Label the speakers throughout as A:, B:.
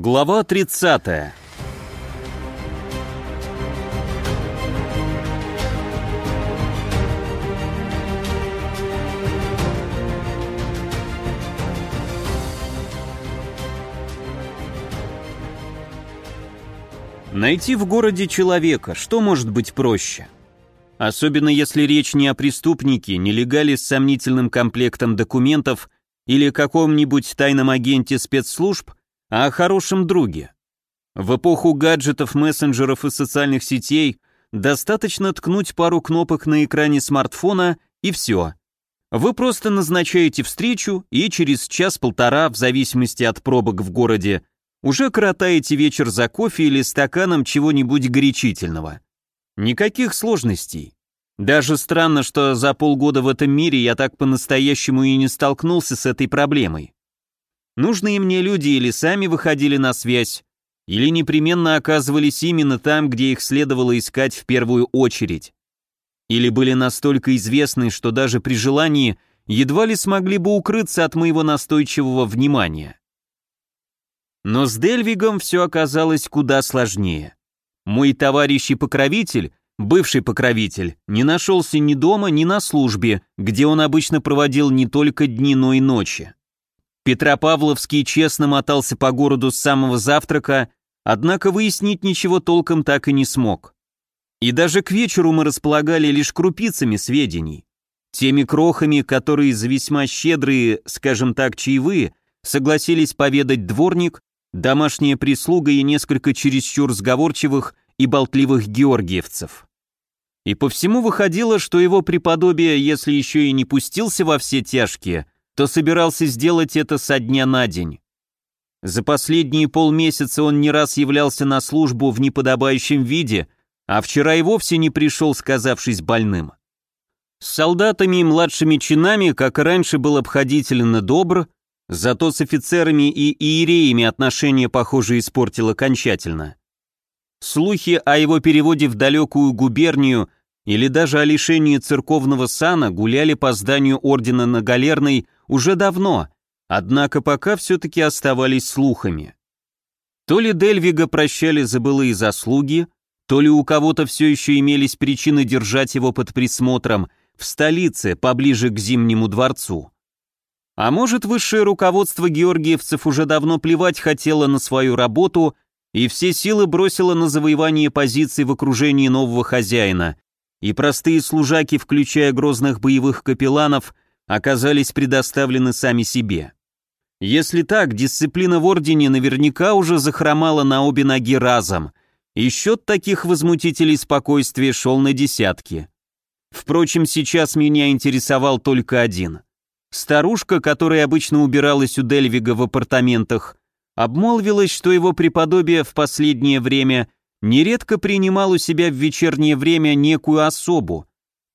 A: Глава 30. Найти в городе человека, что может быть проще? Особенно если речь не о преступнике, нелегале с сомнительным комплектом документов или каком-нибудь тайном агенте спецслужб, а о хорошем друге. В эпоху гаджетов, мессенджеров и социальных сетей достаточно ткнуть пару кнопок на экране смартфона и все. Вы просто назначаете встречу и через час-полтора, в зависимости от пробок в городе, уже коротаете вечер за кофе или стаканом чего-нибудь горячительного. Никаких сложностей. Даже странно, что за полгода в этом мире я так по-настоящему и не столкнулся с этой проблемой. Нужные мне люди или сами выходили на связь, или непременно оказывались именно там, где их следовало искать в первую очередь. Или были настолько известны, что даже при желании едва ли смогли бы укрыться от моего настойчивого внимания. Но с Дельвигом все оказалось куда сложнее. Мой товарищ и покровитель, бывший покровитель, не нашелся ни дома, ни на службе, где он обычно проводил не только дни, но и ночи. Петропавловский честно мотался по городу с самого завтрака, однако выяснить ничего толком так и не смог. И даже к вечеру мы располагали лишь крупицами сведений. Теми крохами, которые за весьма щедрые, скажем так, чаевые, согласились поведать дворник, домашняя прислуга и несколько чересчур сговорчивых и болтливых георгиевцев. И по всему выходило, что его преподобие, если еще и не пустился во все тяжкие, то собирался сделать это со дня на день. За последние полмесяца он не раз являлся на службу в неподобающем виде, а вчера и вовсе не пришел, сказавшись больным. С солдатами и младшими чинами, как и раньше, был обходителен и добр, зато с офицерами и иереями отношения, похоже, испортил окончательно. Слухи о его переводе в далекую губернию или даже о лишении церковного сана гуляли по зданию ордена на Галерной уже давно, однако пока все-таки оставались слухами. То ли Дельвига прощали за былые заслуги, то ли у кого-то все еще имелись причины держать его под присмотром в столице, поближе к Зимнему дворцу. А может, высшее руководство георгиевцев уже давно плевать хотело на свою работу и все силы бросило на завоевание позиций в окружении нового хозяина, и простые служаки, включая грозных боевых капелланов, оказались предоставлены сами себе. Если так, дисциплина в Ордене наверняка уже захромала на обе ноги разом, и счет таких возмутителей спокойствия шел на десятки. Впрочем, сейчас меня интересовал только один. Старушка, которая обычно убиралась у Дельвига в апартаментах, обмолвилась, что его преподобие в последнее время нередко принимал у себя в вечернее время некую особу,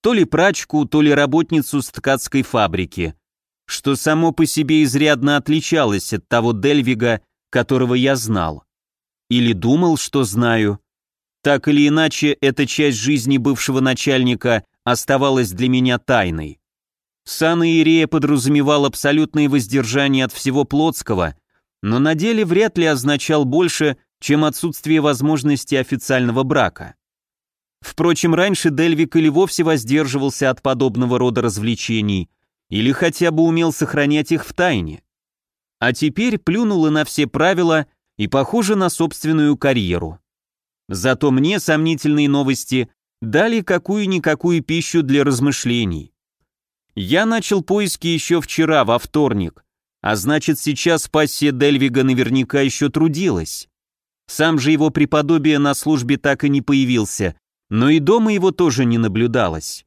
A: то ли прачку, то ли работницу с ткацкой фабрики, что само по себе изрядно отличалось от того Дельвига, которого я знал. Или думал, что знаю. Так или иначе, эта часть жизни бывшего начальника оставалась для меня тайной. Сан Иерея подразумевал абсолютное воздержание от всего плотского, но на деле вряд ли означал больше, чем отсутствие возможности официального брака. Впрочем, раньше Дельвик или вовсе воздерживался от подобного рода развлечений, или хотя бы умел сохранять их в тайне. А теперь плюнул и на все правила и, похоже, на собственную карьеру. Зато мне сомнительные новости дали какую-никакую пищу для размышлений. Я начал поиски еще вчера, во вторник, а значит сейчас пассия Дельвига наверняка еще трудилась. Сам же его преподобие на службе так и не появился, но и дома его тоже не наблюдалось.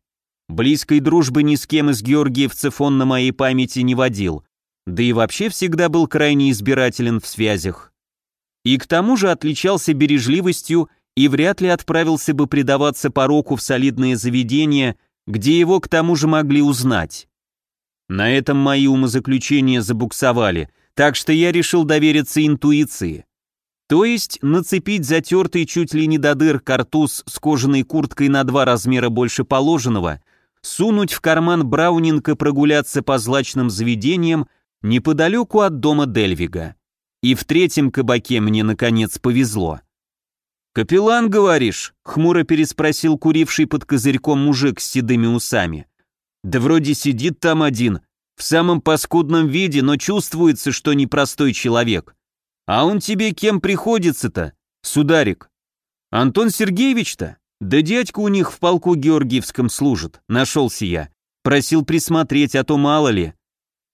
A: Близкой дружбы ни с кем из георгиевцев он на моей памяти не водил, да и вообще всегда был крайне избирателен в связях. И к тому же отличался бережливостью и вряд ли отправился бы предаваться пороку в солидные заведения, где его к тому же могли узнать. На этом мои умозаключения забуксовали, так что я решил довериться интуиции. То есть нацепить затертый чуть ли не до дыр картуз с кожаной курткой на два размера больше положенного, сунуть в карман Браунинг и прогуляться по злачным заведениям неподалеку от дома Дельвига. И в третьем кабаке мне, наконец, повезло. «Капеллан, говоришь?» — хмуро переспросил куривший под козырьком мужик с седыми усами. «Да вроде сидит там один, в самом паскудном виде, но чувствуется, что непростой человек. А он тебе кем приходится-то, сударик?» «Антон Сергеевич-то? Да дядька у них в полку Георгиевском служит, нашелся я. Просил присмотреть, а то мало ли.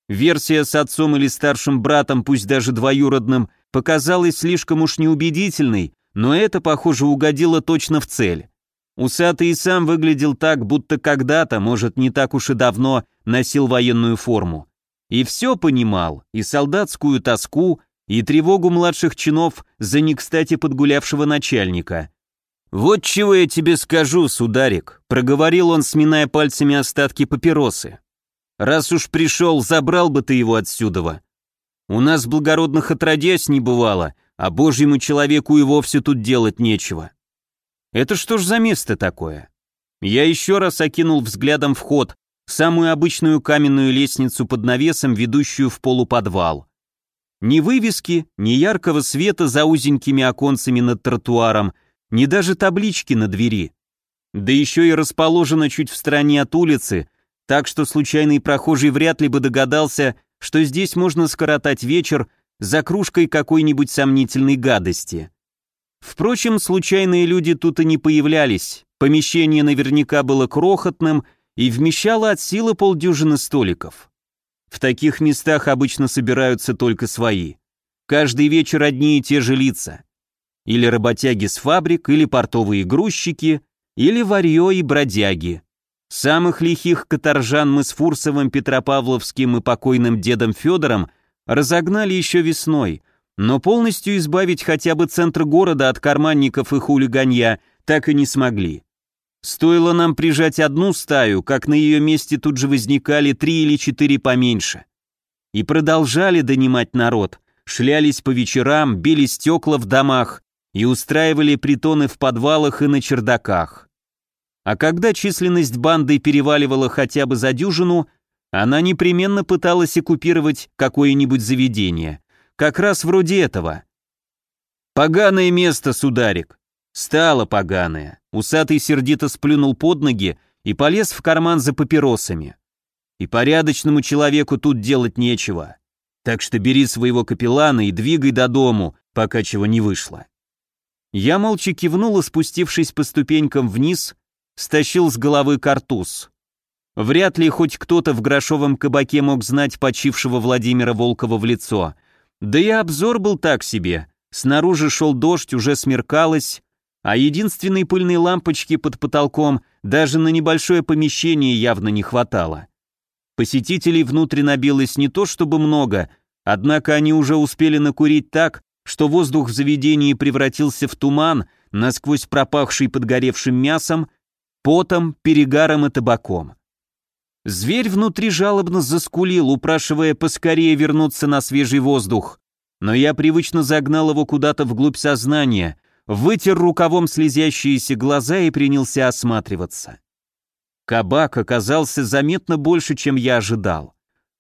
A: Версия с отцом или старшим братом, пусть даже двоюродным, показалась слишком уж неубедительной, но это, похоже, угодило точно в цель. Усатый и сам выглядел так, будто когда-то, может, не так уж и давно, носил военную форму. И все понимал, и солдатскую тоску, и тревогу младших чинов за не кстати подгулявшего начальника. «Вот чего я тебе скажу, сударик», — проговорил он, сминая пальцами остатки папиросы. Раз уж пришел, забрал бы ты его отсюда. У нас благородных отродясь не бывало, а божьему человеку и вовсе тут делать нечего. Это что ж за место такое? Я еще раз окинул взглядом вход, самую обычную каменную лестницу под навесом, ведущую в полуподвал. Ни вывески, ни яркого света за узенькими оконцами над тротуаром, ни даже таблички на двери. Да еще и расположена чуть в стороне от улицы, так что случайный прохожий вряд ли бы догадался, что здесь можно скоротать вечер за кружкой какой-нибудь сомнительной гадости. Впрочем, случайные люди тут и не появлялись, помещение наверняка было крохотным и вмещало от силы полдюжины столиков. В таких местах обычно собираются только свои. Каждый вечер одни и те же лица. Или работяги с фабрик, или портовые грузчики, или варьё и бродяги. Самых лихих каторжан мы с Фурсовым, Петропавловским и покойным дедом Федором разогнали еще весной, но полностью избавить хотя бы центр города от карманников и хулиганья так и не смогли. Стоило нам прижать одну стаю, как на ее месте тут же возникали три или четыре поменьше. И продолжали донимать народ, шлялись по вечерам, били стекла в домах и устраивали притоны в подвалах и на чердаках. А когда численность банды переваливала хотя бы за дюжину, она непременно пыталась оккупировать какое-нибудь заведение. Как раз вроде этого. «Поганое место, сударик!» «Стало поганое!» Усатый сердито сплюнул под ноги и полез в карман за папиросами. «И порядочному человеку тут делать нечего. Так что бери своего капеллана и двигай до дому, пока чего не вышло». Я молча кивнул и, спустившись по ступенькам вниз, стащил с головы картуз. Вряд ли хоть кто-то в грошовом кабаке мог знать почившего Владимира Волкова в лицо. Да и обзор был так себе. Снаружи шел дождь, уже смеркалось, а единственной пыльной лампочки под потолком даже на небольшое помещение явно не хватало. Посетителей внутрь набилось не то чтобы много, однако они уже успели накурить так, что воздух в заведении превратился в туман, насквозь пропахший подгоревшим мясом потом, перегаром и табаком. Зверь внутри жалобно заскулил, упрашивая поскорее вернуться на свежий воздух, но я привычно загнал его куда-то вглубь сознания, вытер рукавом слезящиеся глаза и принялся осматриваться. Кабак оказался заметно больше, чем я ожидал.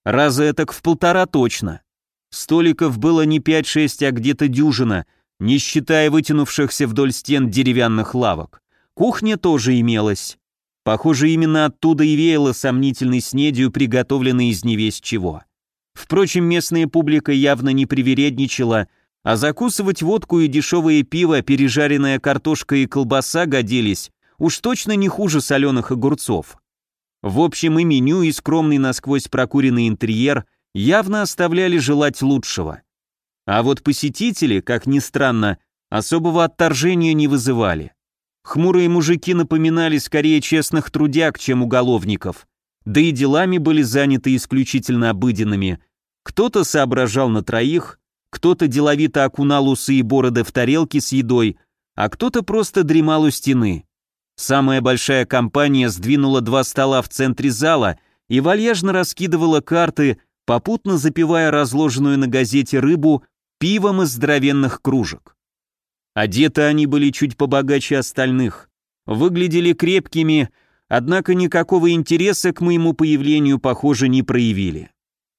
A: Раза этак в полтора точно. Столиков было не пять-шесть, а где-то дюжина, не считая вытянувшихся вдоль стен деревянных лавок. Кухня тоже имелась. Похоже, именно оттуда и веяло сомнительной снедью, приготовленной из невесть чего. Впрочем, местная публика явно не привередничала, а закусывать водку и дешевое пиво, пережаренная картошка и колбаса годились уж точно не хуже соленых огурцов. В общем, и меню, и скромный насквозь прокуренный интерьер явно оставляли желать лучшего. А вот посетители, как ни странно, особого отторжения не вызывали. Хмурые мужики напоминали скорее честных трудяг, чем уголовников. Да и делами были заняты исключительно обыденными. Кто-то соображал на троих, кто-то деловито окунал усы и бороды в тарелки с едой, а кто-то просто дремал у стены. Самая большая компания сдвинула два стола в центре зала и вальяжно раскидывала карты, попутно запивая разложенную на газете рыбу пивом из здоровенных кружек. Одеты они были чуть побогаче остальных, выглядели крепкими, однако никакого интереса к моему появлению, похоже, не проявили.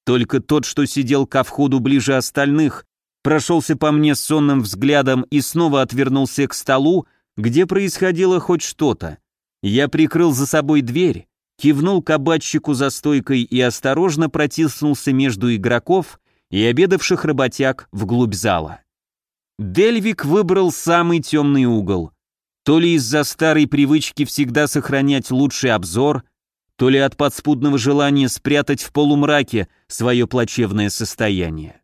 A: Только тот, что сидел ко входу ближе остальных, прошелся по мне сонным взглядом и снова отвернулся к столу, где происходило хоть что-то. Я прикрыл за собой дверь, кивнул кабачику за стойкой и осторожно протиснулся между игроков и обедавших работяг вглубь зала. Дельвик выбрал самый темный угол. То ли из-за старой привычки всегда сохранять лучший обзор, то ли от подспудного желания спрятать в полумраке свое плачевное состояние.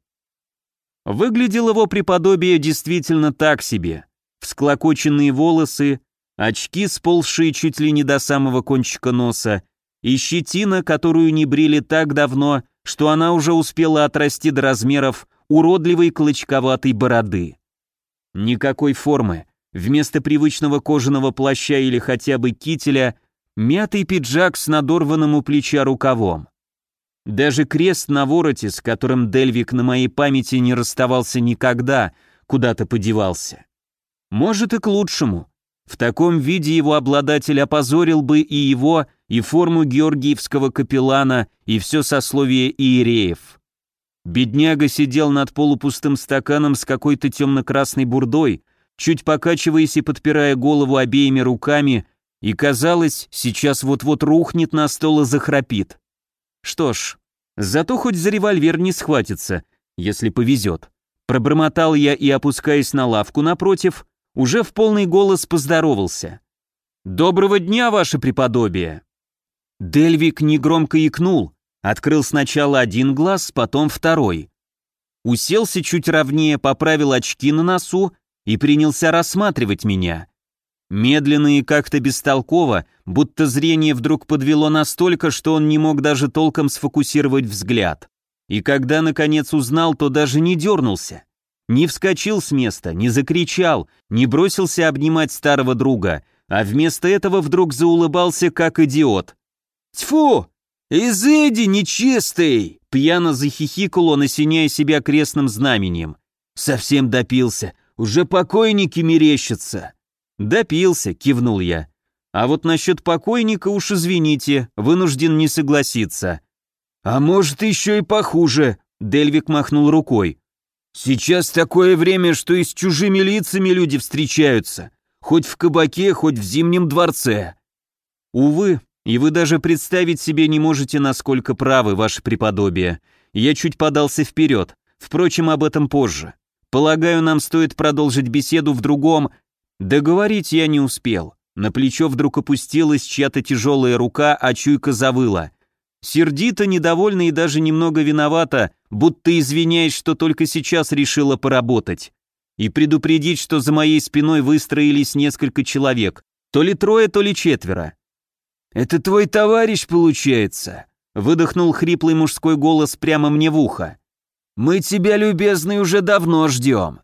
A: Выглядел его преподобие действительно так себе. Всклокоченные волосы, очки, сползшие чуть ли не до самого кончика носа, и щетина, которую не брили так давно, что она уже успела отрасти до размеров уродливой клочковатой бороды. Никакой формы. Вместо привычного кожаного плаща или хотя бы кителя мятый пиджак с надорванным у плеча рукавом. Даже крест на вороте, с которым Дельвик на моей памяти не расставался никогда, куда-то подевался. Может и к лучшему. В таком виде его обладатель опозорил бы и его, и форму георгиевского капеллана, и все сословие иереев. Бедняга сидел над полупустым стаканом с какой-то темно-красной бурдой, чуть покачиваясь и подпирая голову обеими руками, и, казалось, сейчас вот-вот рухнет на стол и захрапит. Что ж, зато хоть за револьвер не схватится, если повезет. Пробормотал я и, опускаясь на лавку напротив, уже в полный голос поздоровался. «Доброго дня, ваше преподобие!» Дельвик негромко икнул, открыл сначала один глаз, потом второй. Уселся чуть ровнее, поправил очки на носу и принялся рассматривать меня. Медленно и как-то бестолково, будто зрение вдруг подвело настолько, что он не мог даже толком сфокусировать взгляд. И когда, наконец, узнал, то даже не дернулся. Не вскочил с места, не закричал, не бросился обнимать старого друга, а вместо этого вдруг заулыбался, как идиот. «Тьфу! Изыди, нечистый!» Пьяно захихикал он, осеняя себя крестным знаменем. «Совсем допился, уже покойники мерещатся!» «Допился», — кивнул я. «А вот насчет покойника уж извините, вынужден не согласиться». «А может, еще и похуже», — Дельвик махнул рукой. «Сейчас такое время, что и с чужими лицами люди встречаются, хоть в кабаке, хоть в Зимнем дворце». «Увы, и вы даже представить себе не можете, насколько правы, ваше преподобие. Я чуть подался вперед, впрочем, об этом позже. Полагаю, нам стоит продолжить беседу в другом, Договорить я не успел. На плечо вдруг опустилась чья-то тяжелая рука, а чуйка завыла. Сердито, недовольна и даже немного виновата, будто извиняясь, что только сейчас решила поработать. И предупредить, что за моей спиной выстроились несколько человек. То ли трое, то ли четверо. «Это твой товарищ, получается?» Выдохнул хриплый мужской голос прямо мне в ухо. «Мы тебя, любезный, уже давно ждем».